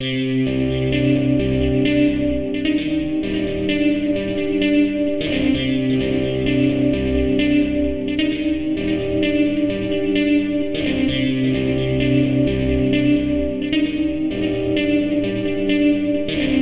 Música